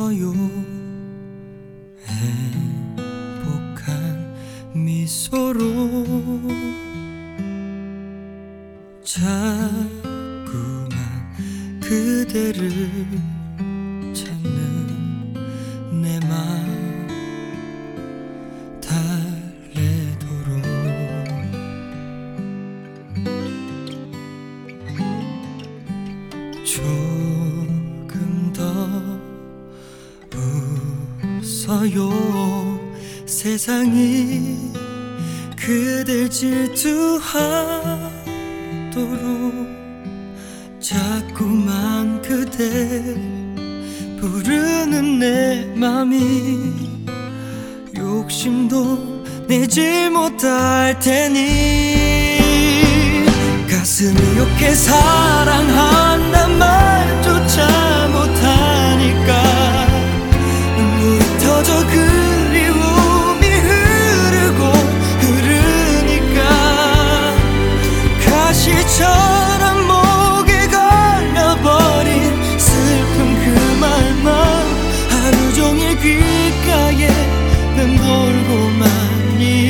싶어요. 행복한 미소로 자꾸만 그대를 찾는 내 마음 달래도록. 좋 웃어요. 세상이 그댈 질투하도록 자꾸만 그대 부르는 내 맘이 욕심도 내지 못할 테니 가슴이 욕해 사랑한 터져 그리움이 흐르고 흐르니까 가시처럼 목에 걸려버린 슬픈 그 말만 하루 종일 귓가에 맴돌고만 있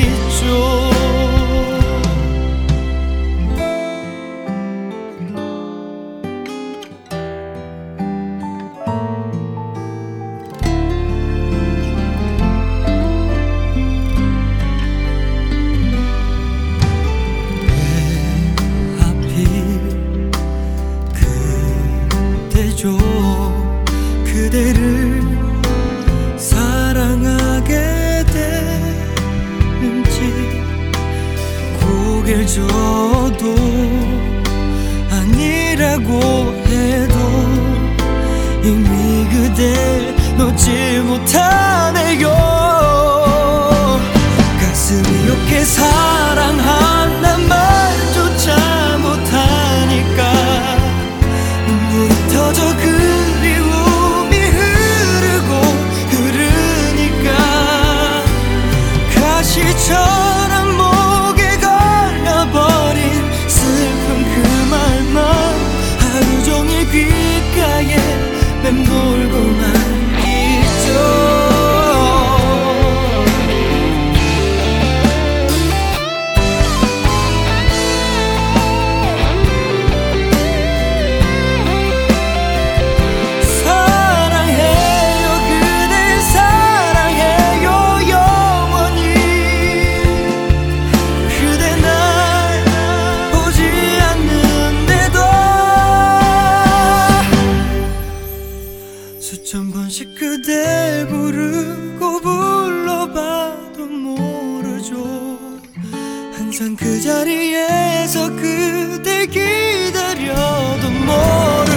아니라고 해도 이미 그댈 놓지 못하네요 천 번씩 그댈 부르고 불러봐도 모르죠. 항상 그 자리에서 그댈 기다려도 모르죠